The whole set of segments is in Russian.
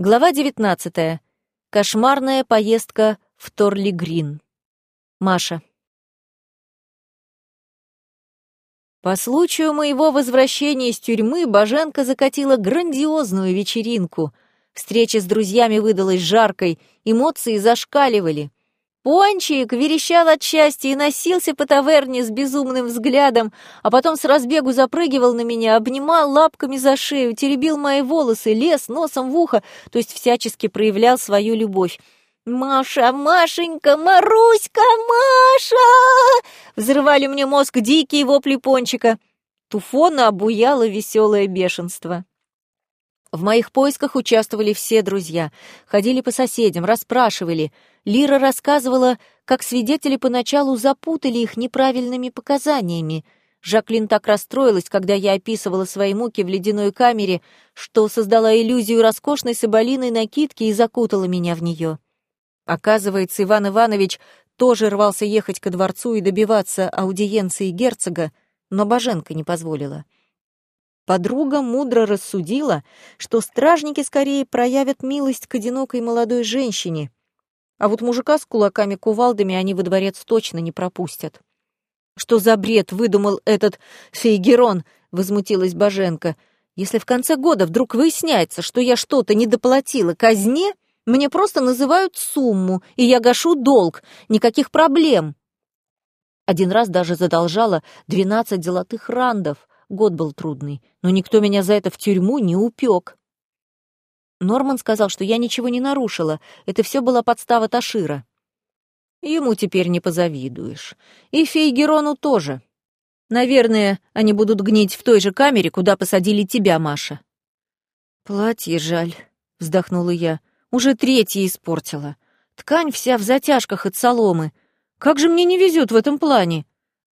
Глава 19. Кошмарная поездка в Торли-Грин. Маша. По случаю моего возвращения из тюрьмы Баженка закатила грандиозную вечеринку. Встреча с друзьями выдалась жаркой, эмоции зашкаливали. Пончик верещал от счастья и носился по таверне с безумным взглядом, а потом с разбегу запрыгивал на меня, обнимал лапками за шею, теребил мои волосы, лез носом в ухо, то есть всячески проявлял свою любовь. «Маша, Машенька, Маруська, Маша!» Взрывали мне мозг дикие вопли пончика. Туфона обуяло веселое бешенство. В моих поисках участвовали все друзья. Ходили по соседям, расспрашивали. Лира рассказывала, как свидетели поначалу запутали их неправильными показаниями. Жаклин так расстроилась, когда я описывала свои муки в ледяной камере, что создала иллюзию роскошной соболиной накидки и закутала меня в нее. Оказывается, Иван Иванович тоже рвался ехать ко дворцу и добиваться аудиенции герцога, но Боженко не позволила. Подруга мудро рассудила, что стражники скорее проявят милость к одинокой молодой женщине, а вот мужика с кулаками-кувалдами они во дворец точно не пропустят. «Что за бред выдумал этот Фейгерон?» — возмутилась Боженко. «Если в конце года вдруг выясняется, что я что-то недоплатила казне, мне просто называют сумму, и я гашу долг. Никаких проблем». Один раз даже задолжала двенадцать золотых рандов. Год был трудный, но никто меня за это в тюрьму не упек. Норман сказал, что я ничего не нарушила, это все была подстава Ташира. Ему теперь не позавидуешь. И Фейгерону тоже. Наверное, они будут гнить в той же камере, куда посадили тебя, Маша. Платье жаль, вздохнула я. Уже третье испортила. Ткань вся в затяжках от соломы. Как же мне не везет в этом плане?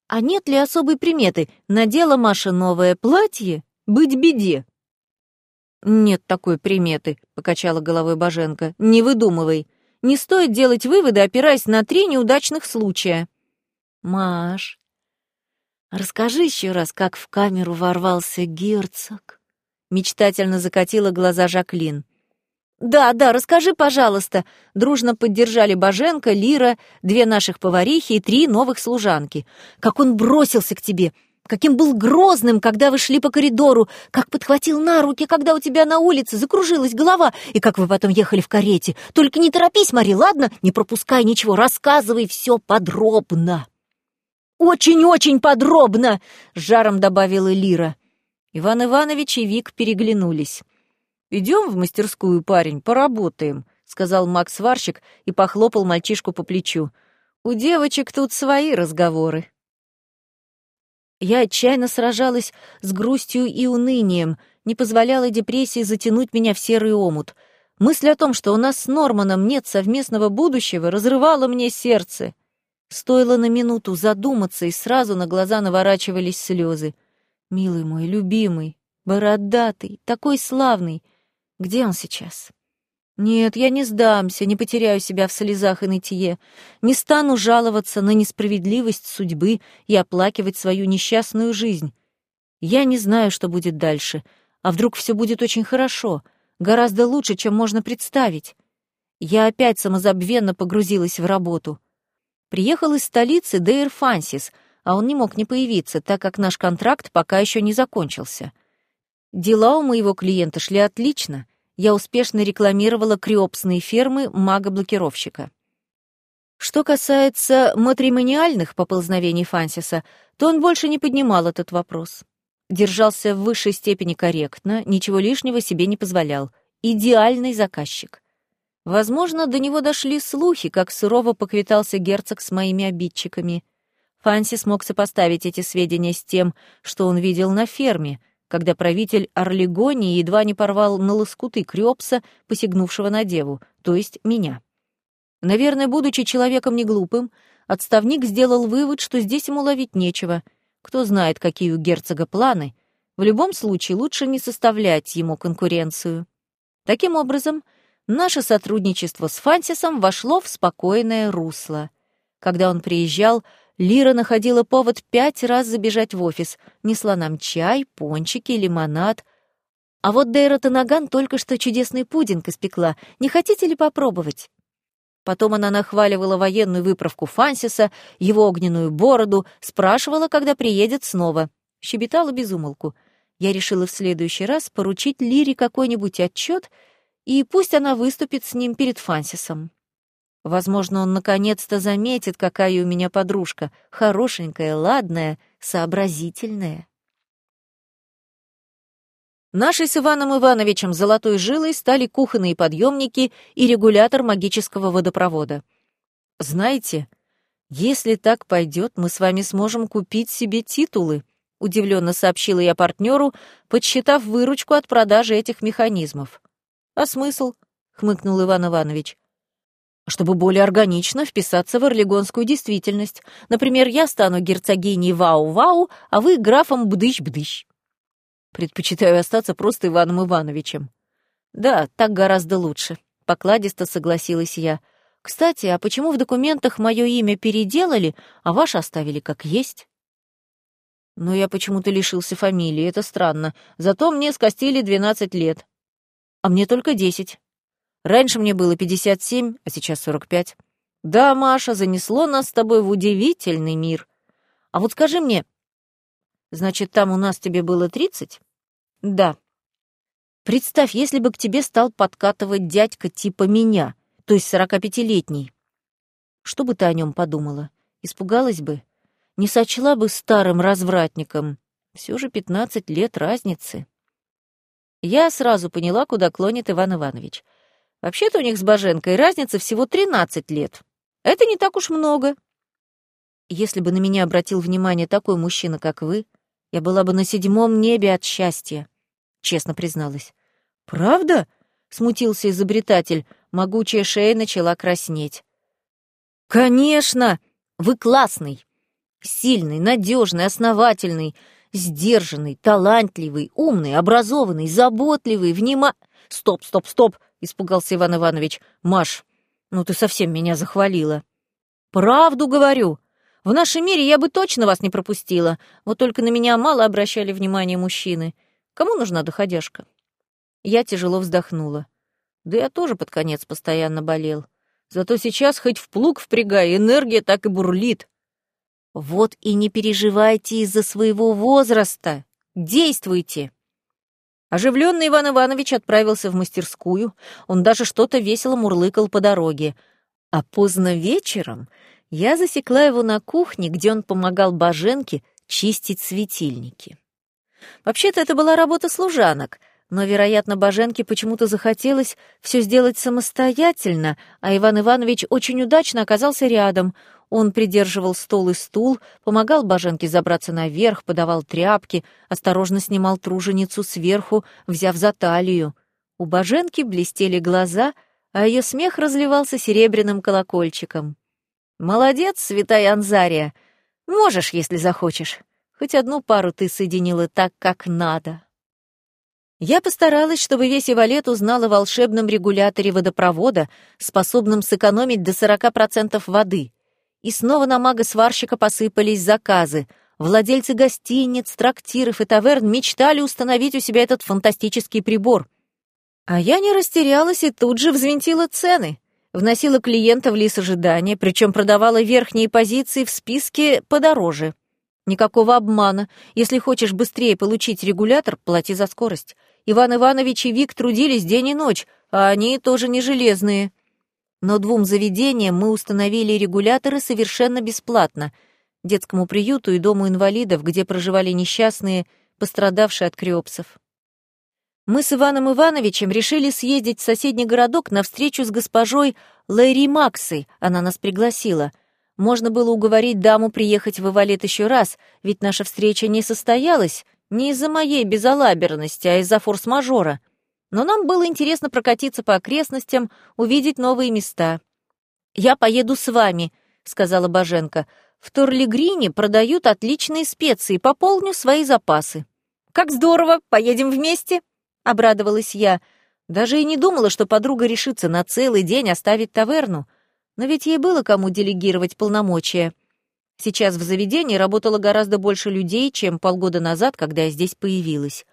А нет ли особой приметы? Надела Маша новое платье? Быть беде. Нет такой приметы, покачала головой Боженко. Не выдумывай. Не стоит делать выводы, опираясь на три неудачных случая. Маш, расскажи еще раз, как в камеру ворвался герцог. Мечтательно закатила глаза Жаклин. «Да, да, расскажи, пожалуйста», — дружно поддержали Боженко, Лира, две наших поварихи и три новых служанки. «Как он бросился к тебе! Каким был грозным, когда вы шли по коридору! Как подхватил на руки, когда у тебя на улице закружилась голова! И как вы потом ехали в карете! Только не торопись, Мари, ладно? Не пропускай ничего, рассказывай все подробно!» «Очень-очень подробно!» — жаром добавила Лира. Иван Иванович и Вик переглянулись. «Идем в мастерскую, парень, поработаем», — сказал Макс-сварщик и похлопал мальчишку по плечу. «У девочек тут свои разговоры». Я отчаянно сражалась с грустью и унынием, не позволяла депрессии затянуть меня в серый омут. Мысль о том, что у нас с Норманом нет совместного будущего, разрывала мне сердце. Стоило на минуту задуматься, и сразу на глаза наворачивались слезы. «Милый мой, любимый, бородатый, такой славный!» Где он сейчас? Нет, я не сдамся, не потеряю себя в слезах и нытье, не стану жаловаться на несправедливость судьбы и оплакивать свою несчастную жизнь. Я не знаю, что будет дальше, а вдруг все будет очень хорошо, гораздо лучше, чем можно представить. Я опять самозабвенно погрузилась в работу. Приехал из столицы Дейр Фансис, а он не мог не появиться, так как наш контракт пока еще не закончился. Дела у моего клиента шли отлично. Я успешно рекламировала криопсные фермы мага-блокировщика. Что касается матримониальных поползновений Фансиса, то он больше не поднимал этот вопрос. Держался в высшей степени корректно, ничего лишнего себе не позволял. Идеальный заказчик. Возможно, до него дошли слухи, как сурово поквитался герцог с моими обидчиками. Фансис мог сопоставить эти сведения с тем, что он видел на ферме — когда правитель Орлегонии едва не порвал на лоскуты Крёпса, посягнувшего на деву, то есть меня. Наверное, будучи человеком неглупым, отставник сделал вывод, что здесь ему ловить нечего. Кто знает, какие у герцога планы. В любом случае, лучше не составлять ему конкуренцию. Таким образом, наше сотрудничество с Фансисом вошло в спокойное русло. Когда он приезжал, Лира находила повод пять раз забежать в офис, несла нам чай, пончики, лимонад. А вот Дейра Танаган только что чудесный пудинг испекла. Не хотите ли попробовать? Потом она нахваливала военную выправку Фансиса, его огненную бороду, спрашивала, когда приедет снова. Щебетала безумолку. Я решила в следующий раз поручить Лире какой-нибудь отчет, и пусть она выступит с ним перед Фансисом. Возможно, он наконец-то заметит, какая у меня подружка, хорошенькая, ладная, сообразительная. Нашей с Иваном Ивановичем золотой жилой стали кухонные подъемники и регулятор магического водопровода. Знаете, если так пойдет, мы с вами сможем купить себе титулы, удивленно сообщила я партнеру, подсчитав выручку от продажи этих механизмов. А смысл? хмыкнул Иван Иванович. Чтобы более органично вписаться в орлегонскую действительность. Например, я стану герцогиней Вау-Вау, а вы графом Бдыщ-Бдыщ. Предпочитаю остаться просто Иваном Ивановичем. Да, так гораздо лучше, покладисто согласилась я. Кстати, а почему в документах мое имя переделали, а ваше оставили как есть? Но я почему-то лишился фамилии, это странно. Зато мне скостили 12 лет. А мне только 10. Раньше мне было 57, а сейчас 45. Да, Маша, занесло нас с тобой в удивительный мир. А вот скажи мне, значит, там у нас тебе было 30? Да. Представь, если бы к тебе стал подкатывать дядька типа меня, то есть сорокапятилетний. Что бы ты о нем подумала? Испугалась бы? Не сочла бы старым развратником? Все же пятнадцать лет разницы. Я сразу поняла, куда клонит Иван Иванович. Вообще-то у них с Боженкой разница всего тринадцать лет. Это не так уж много. Если бы на меня обратил внимание такой мужчина, как вы, я была бы на седьмом небе от счастья, честно призналась. Правда? смутился изобретатель. Могучая шея начала краснеть. Конечно, вы классный, сильный, надежный, основательный, сдержанный, талантливый, умный, образованный, заботливый, внима... Стоп, стоп, стоп, испугался Иван Иванович. Маш, ну ты совсем меня захвалила. Правду говорю. В нашем мире я бы точно вас не пропустила, вот только на меня мало обращали внимание мужчины. Кому нужна доходяшка? Я тяжело вздохнула. Да я тоже под конец постоянно болел. Зато сейчас хоть в плуг впрягай, энергия так и бурлит. Вот и не переживайте из-за своего возраста. Действуйте. Оживленный Иван Иванович отправился в мастерскую, он даже что-то весело мурлыкал по дороге. А поздно вечером я засекла его на кухне, где он помогал Боженке чистить светильники. Вообще-то это была работа служанок, но, вероятно, Боженке почему-то захотелось все сделать самостоятельно, а Иван Иванович очень удачно оказался рядом. Он придерживал стол и стул, помогал Боженке забраться наверх, подавал тряпки, осторожно снимал труженицу сверху, взяв за талию. У Боженки блестели глаза, а ее смех разливался серебряным колокольчиком. «Молодец, святая Анзария! Можешь, если захочешь. Хоть одну пару ты соединила так, как надо». Я постаралась, чтобы весь Ивалет узнал о волшебном регуляторе водопровода, способном сэкономить до 40% воды. И снова на мага-сварщика посыпались заказы. Владельцы гостиниц, трактиров и таверн мечтали установить у себя этот фантастический прибор. А я не растерялась и тут же взвинтила цены вносила клиента в лист ожидания, причем продавала верхние позиции в списке подороже. Никакого обмана. Если хочешь быстрее получить регулятор, плати за скорость. Иван Иванович и Вик трудились день и ночь, а они тоже не железные. Но двум заведениям мы установили регуляторы совершенно бесплатно. Детскому приюту и дому инвалидов, где проживали несчастные, пострадавшие от криопсов. Мы с Иваном Ивановичем решили съездить в соседний городок на встречу с госпожой Лэри Максой, она нас пригласила. Можно было уговорить даму приехать в Ивалет еще раз, ведь наша встреча не состоялась не из-за моей безалаберности, а из-за форс-мажора. Но нам было интересно прокатиться по окрестностям, увидеть новые места. «Я поеду с вами», — сказала Боженко. «В Торлигрине продают отличные специи, пополню свои запасы». «Как здорово! Поедем вместе!» обрадовалась я. Даже и не думала, что подруга решится на целый день оставить таверну. Но ведь ей было кому делегировать полномочия. Сейчас в заведении работало гораздо больше людей, чем полгода назад, когда я здесь появилась.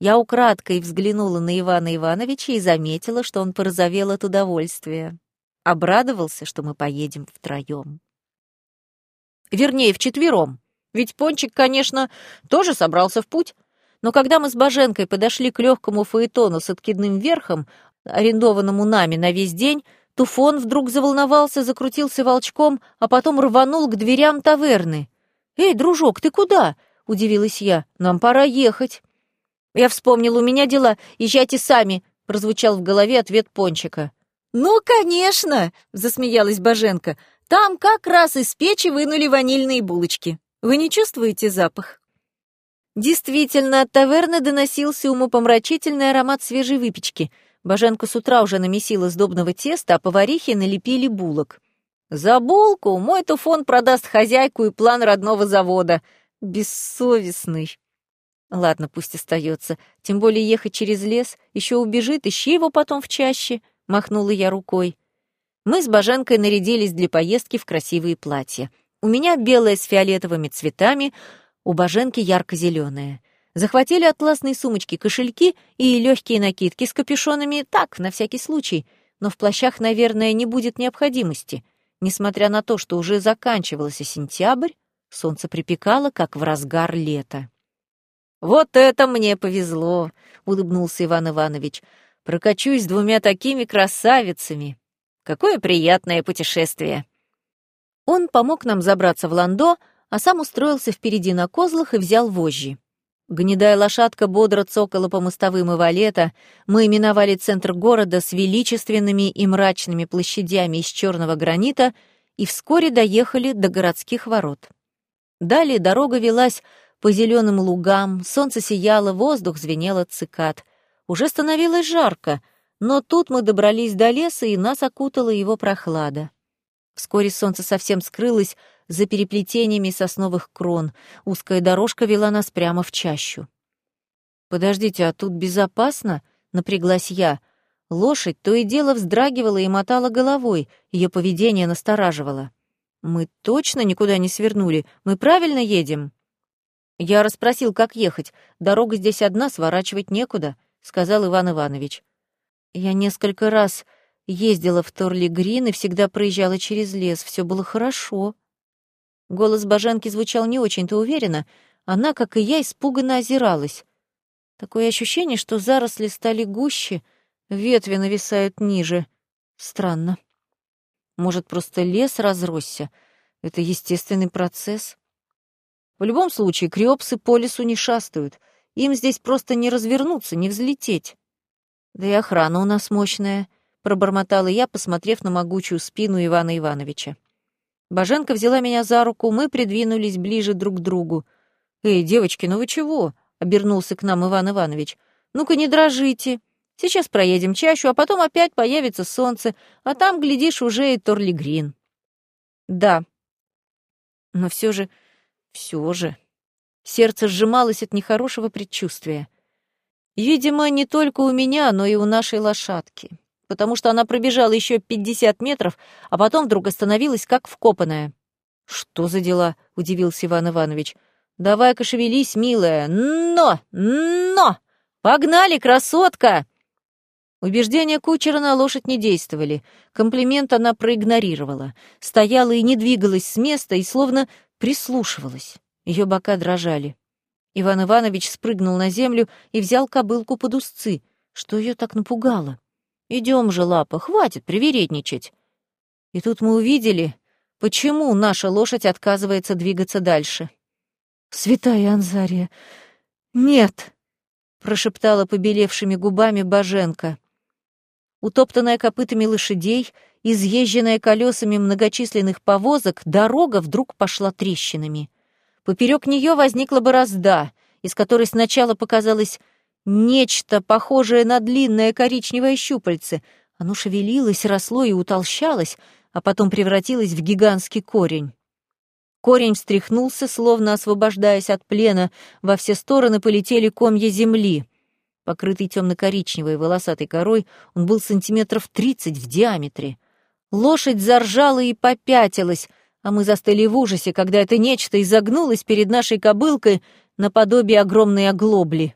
Я украдкой взглянула на Ивана Ивановича и заметила, что он порозовел от удовольствия. Обрадовался, что мы поедем втроем. Вернее, вчетвером. Ведь Пончик, конечно, тоже собрался в путь. Но когда мы с Боженкой подошли к легкому фаэтону с откидным верхом, арендованному нами на весь день, Туфон вдруг заволновался, закрутился волчком, а потом рванул к дверям таверны. «Эй, дружок, ты куда?» — удивилась я. «Нам пора ехать». «Я вспомнил, у меня дела, езжайте сами», — прозвучал в голове ответ Пончика. «Ну, конечно!» — засмеялась Боженка. «Там как раз из печи вынули ванильные булочки. Вы не чувствуете запах?» Действительно, от таверны доносился умопомрачительный аромат свежей выпечки. Боженка с утра уже намесила сдобного теста, а поварихи налепили булок. «За булку мой туфон продаст хозяйку и план родного завода. Бессовестный». Ладно, пусть остается. Тем более ехать через лес, еще убежит, ищи его потом в чаще, махнула я рукой. Мы с Боженкой нарядились для поездки в красивые платья. У меня белое с фиолетовыми цветами, у Боженки ярко-зеленое. Захватили атласные сумочки, кошельки и легкие накидки с капюшонами, так, на всякий случай. Но в плащах, наверное, не будет необходимости. Несмотря на то, что уже заканчивался сентябрь, солнце припекало, как в разгар лета. «Вот это мне повезло!» — улыбнулся Иван Иванович. «Прокачусь двумя такими красавицами! Какое приятное путешествие!» Он помог нам забраться в ландо, а сам устроился впереди на козлах и взял вожжи. Гнедая лошадка бодро цокала по мостовым и валета, мы именовали центр города с величественными и мрачными площадями из черного гранита и вскоре доехали до городских ворот. Далее дорога велась по зеленым лугам, солнце сияло, воздух звенел от цикад. Уже становилось жарко, но тут мы добрались до леса, и нас окутала его прохлада. Вскоре солнце совсем скрылось за переплетениями сосновых крон. Узкая дорожка вела нас прямо в чащу. «Подождите, а тут безопасно?» — напряглась я. Лошадь то и дело вздрагивала и мотала головой, ее поведение настораживало. «Мы точно никуда не свернули? Мы правильно едем?» «Я расспросил, как ехать. Дорога здесь одна, сворачивать некуда», — сказал Иван Иванович. «Я несколько раз ездила в Торли-Грин и всегда проезжала через лес. Все было хорошо». Голос Боженки звучал не очень-то уверенно. Она, как и я, испуганно озиралась. Такое ощущение, что заросли стали гуще, ветви нависают ниже. Странно. Может, просто лес разросся? Это естественный процесс? В любом случае, криопсы по лесу не шастают. Им здесь просто не развернуться, не взлететь. Да и охрана у нас мощная, пробормотала я, посмотрев на могучую спину Ивана Ивановича. Боженка взяла меня за руку, мы придвинулись ближе друг к другу. «Эй, девочки, ну вы чего?» — обернулся к нам Иван Иванович. «Ну-ка не дрожите. Сейчас проедем чащу, а потом опять появится солнце, а там, глядишь, уже и Торлигрин». «Да. Но все же все же. Сердце сжималось от нехорошего предчувствия. Видимо, не только у меня, но и у нашей лошадки. Потому что она пробежала еще пятьдесят метров, а потом вдруг остановилась, как вкопанная. «Что за дела?» — удивился Иван Иванович. «Давай-ка шевелись, милая. Но! Но! Погнали, красотка!» Убеждения кучера на лошадь не действовали. Комплимент она проигнорировала. Стояла и не двигалась с места, и словно прислушивалась. Ее бока дрожали. Иван Иванович спрыгнул на землю и взял кобылку под узцы. Что ее так напугало? Идем же, лапа, хватит привередничать. И тут мы увидели, почему наша лошадь отказывается двигаться дальше. «Святая Анзария! Нет!» — прошептала побелевшими губами Боженка. Утоптанная копытами лошадей, изъезженная колесами многочисленных повозок, дорога вдруг пошла трещинами. Поперек нее возникла борозда, из которой сначала показалось нечто похожее на длинное коричневое щупальце. Оно шевелилось, росло и утолщалось, а потом превратилось в гигантский корень. Корень встряхнулся, словно освобождаясь от плена, во все стороны полетели комья земли — Покрытый темно-коричневой волосатой корой, он был сантиметров тридцать в диаметре. Лошадь заржала и попятилась, а мы застыли в ужасе, когда это нечто изогнулось перед нашей кобылкой наподобие огромной оглобли.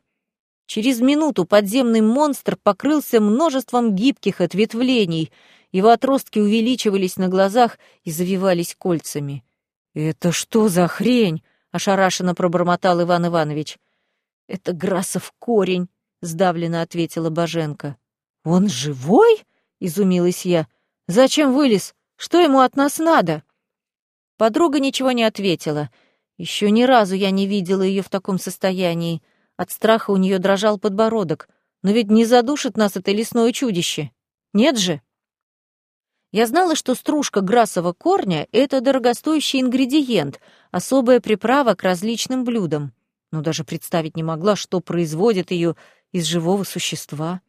Через минуту подземный монстр покрылся множеством гибких ответвлений, его отростки увеличивались на глазах и завивались кольцами. «Это что за хрень?» — ошарашенно пробормотал Иван Иванович. «Это Грасов корень», — сдавленно ответила Боженко. «Он живой?» — изумилась я. «Зачем вылез? Что ему от нас надо?» Подруга ничего не ответила. Еще ни разу я не видела ее в таком состоянии. От страха у нее дрожал подбородок. Но ведь не задушит нас это лесное чудище. Нет же? Я знала, что стружка грасового корня — это дорогостоящий ингредиент, особая приправа к различным блюдам. Но даже представить не могла, что производит ее из живого существа.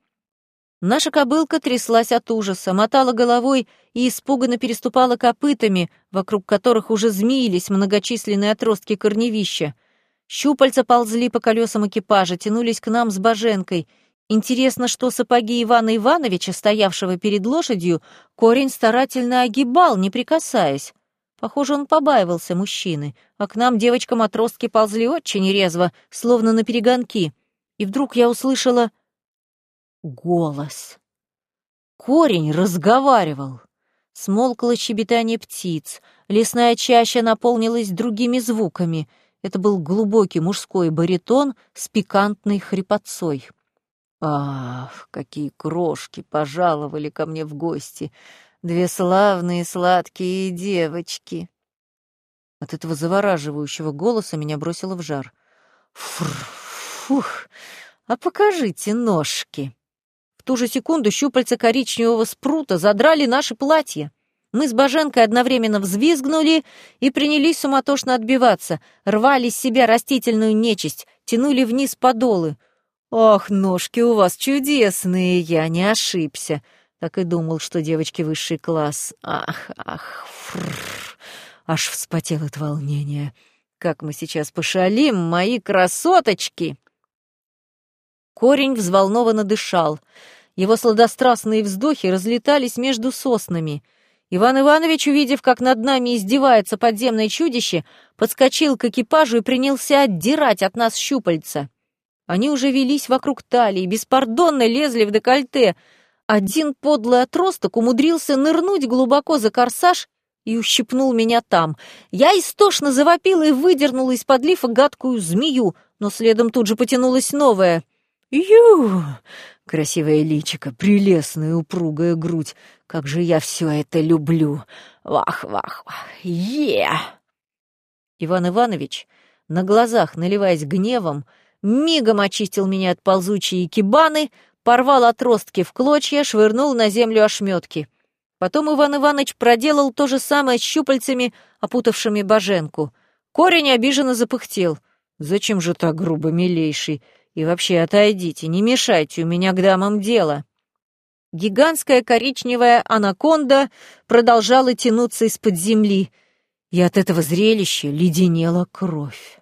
Наша кобылка тряслась от ужаса, мотала головой и испуганно переступала копытами, вокруг которых уже змеились многочисленные отростки корневища. Щупальца ползли по колесам экипажа, тянулись к нам с боженкой. Интересно, что сапоги Ивана Ивановича, стоявшего перед лошадью, корень старательно огибал, не прикасаясь. Похоже, он побаивался мужчины, а к нам девочкам отростки ползли очень резво, словно на перегонки. И вдруг я услышала голос. Корень разговаривал. Смолкло щебетание птиц, лесная чаща наполнилась другими звуками. Это был глубокий мужской баритон с пикантной хрипотцой. Ах, какие крошки пожаловали ко мне в гости! Две славные сладкие девочки! От этого завораживающего голоса меня бросило в жар. Фух, а покажите ножки! Ту же секунду щупальца коричневого спрута задрали наши платья. Мы с Боженкой одновременно взвизгнули и принялись суматошно отбиваться, рвали с себя растительную нечисть, тянули вниз подолы. «Ох, ножки у вас чудесные, я не ошибся!» Так и думал, что девочки высший класс. Ах, ах, фррр. Аж вспотел от волнения. Как мы сейчас пошалим, мои красоточки! Корень взволнованно дышал. Его сладострастные вздохи разлетались между соснами. Иван Иванович, увидев, как над нами издевается подземное чудище, подскочил к экипажу и принялся отдирать от нас щупальца. Они уже велись вокруг талии, беспардонно лезли в декольте. Один подлый отросток умудрился нырнуть глубоко за корсаж и ущипнул меня там. Я истошно завопила и выдернула из-под лифа гадкую змею, но следом тут же потянулась новая — Ю! Красивое личико, прелестная упругая грудь. Как же я все это люблю! Вах-вах-вах! Е! Иван Иванович, на глазах наливаясь гневом, мигом очистил меня от ползучей кибаны, порвал отростки в клочья, швырнул на землю ошметки. Потом Иван Иванович проделал то же самое с щупальцами, опутавшими боженку. Корень обиженно запыхтел. «Зачем же так грубо, милейший? И вообще отойдите, не мешайте, у меня к дамам дело». Гигантская коричневая анаконда продолжала тянуться из-под земли, и от этого зрелища леденела кровь.